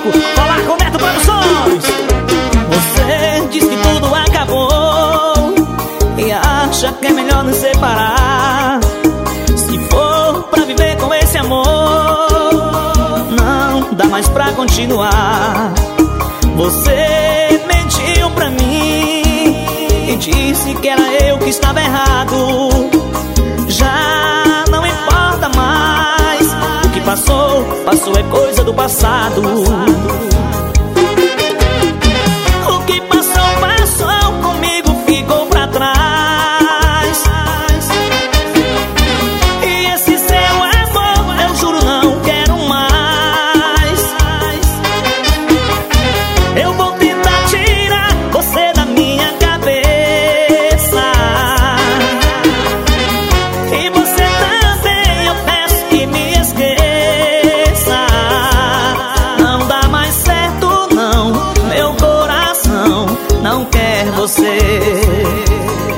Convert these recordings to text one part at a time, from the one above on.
barco Falar com Neto Produções Você diz que tudo acabou E acha que é melhor nos separar. Se for pra viver com esse amor Não dá mais pra continuar. Você mentiu pra mim E disse que era eu que estava errado. Já não importa mais passou, passou é coisa do passado. Você.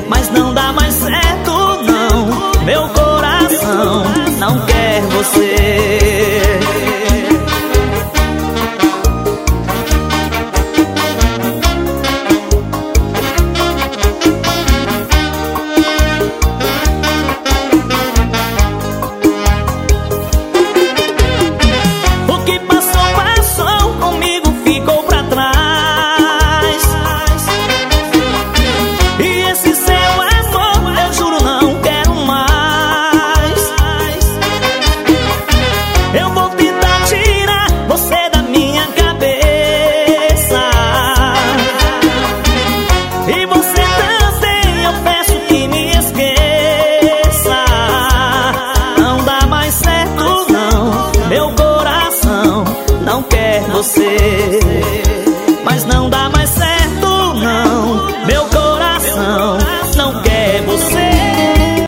Mas não dá mais certo não. Meu coração não quer você você, mas não dá